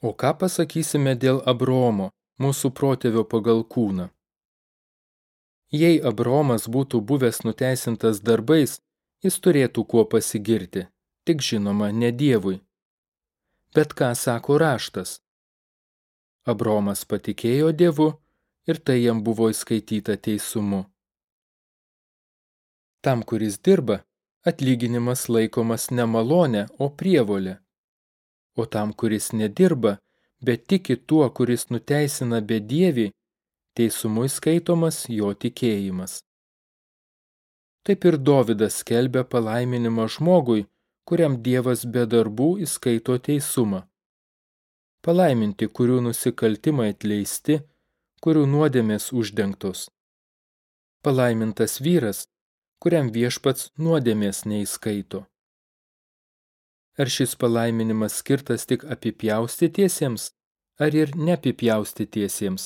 O ką pasakysime dėl Abromo, mūsų protėvio pagal kūną? Jei Abromas būtų buvęs nuteisintas darbais, jis turėtų kuo pasigirti, tik žinoma, ne Dievui. Bet ką sako raštas? Abromas patikėjo Dievu ir tai jam buvo įskaityta teisumu. Tam, kuris dirba, atlyginimas laikomas ne malonė, o prievolė o tam, kuris nedirba, bet tiki tuo, kuris nuteisina bedievį, teisumui skaitomas jo tikėjimas. Taip ir Dovydas skelbia palaiminimą žmogui, kuriam Dievas be darbų įskaito teisumą. Palaiminti, kurių nusikaltimai atleisti, kurių nuodėmės uždengtos. Palaimintas vyras, kuriam viešpats nuodėmės neįskaito. Ar šis palaiminimas skirtas tik apipjaustytiesiems, ar ir neapipjaustytiesiems?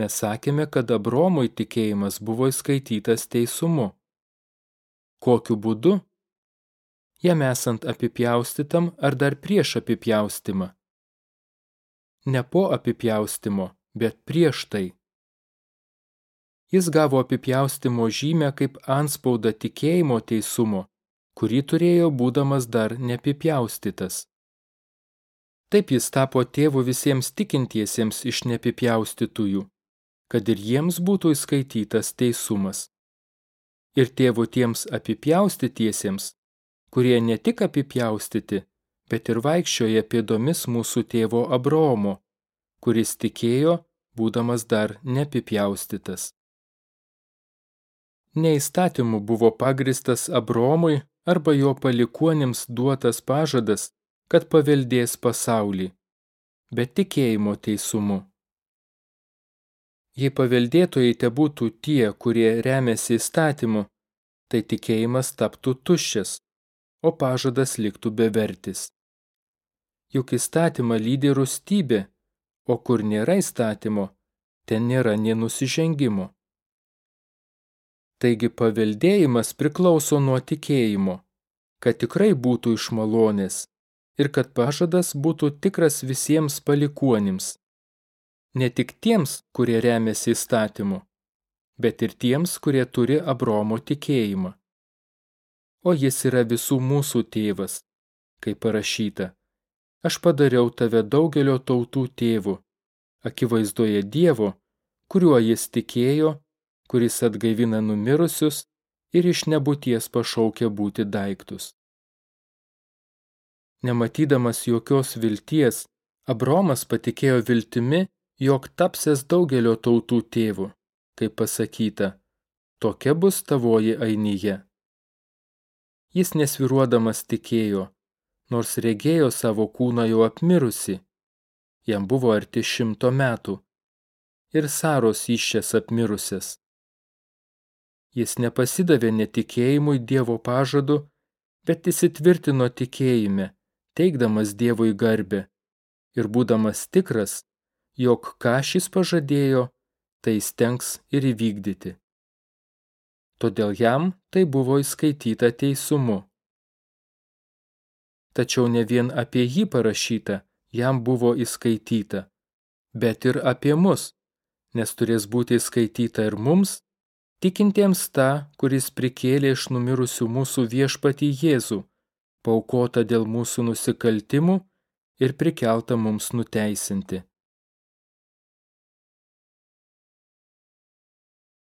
Mes sakėme, kad Abromui tikėjimas buvo įskaitytas teisumu. Kokiu būdu? Jam esant apipjaustytam ar dar prieš apipjaustymą? Ne po apipjaustimo, bet prieš tai. Jis gavo apipjaustimo žymę kaip anspaudą tikėjimo teisumo kurį turėjo būdamas dar nepipjaustytas. Taip jis tapo tėvu visiems tikintiesiems iš nepipjaustytųjų, kad ir jiems būtų įskaitytas teisumas. Ir tėvų tiems apipjaustytiesiems, kurie ne tik apipjaustyti, bet ir vaikščioja pėdomis mūsų tėvo Abraomo, kuris tikėjo, būdamas dar nepipjaustytas. Neįstatymu buvo pagristas Abromui arba jo palikuonims duotas pažadas, kad paveldės pasaulį, bet tikėjimo teisumu. Jei paveldėtojai te būtų tie, kurie remiasi įstatymu, tai tikėjimas taptų tuščias, o pažadas liktų bevertis. Juk įstatymą lydi rūstybė, o kur nėra įstatymo, ten nėra nie nusižengimo. Taigi paveldėjimas priklauso nuo tikėjimo, kad tikrai būtų iš malonės ir kad pažadas būtų tikras visiems palikuonims. Ne tik tiems, kurie remiasi įstatymu, bet ir tiems, kurie turi Abromo tikėjimą. O jis yra visų mūsų tėvas, kaip parašyta. Aš padariau tave daugelio tautų tėvų, akivaizdoje Dievo, kuriuo jis tikėjo kuris atgaivina numirusius ir iš nebūties pašaukia būti daiktus. Nematydamas jokios vilties, Abromas patikėjo viltimi, jog tapsės daugelio tautų tėvų, kaip pasakyta, tokia bus tavoji ainyje. Jis nesviruodamas tikėjo, nors regėjo savo kūną jau apmirusi, jam buvo arti šimto metų, ir Saros iščias apmirusias. Jis nepasidavė netikėjimui Dievo pažadu, bet įsitvirtino tikėjime, teikdamas Dievui garbę ir būdamas tikras, jog ką šis pažadėjo, tai stengs ir įvykdyti. Todėl jam tai buvo įskaityta teisumu. Tačiau ne vien apie jį parašyta, jam buvo įskaityta, bet ir apie mus, nes turės būti įskaityta ir mums, tikintiems tą, kuris prikėlė iš numirusių mūsų viešpatį Jėzų, paukota dėl mūsų nusikaltimų ir prikelta mums nuteisinti.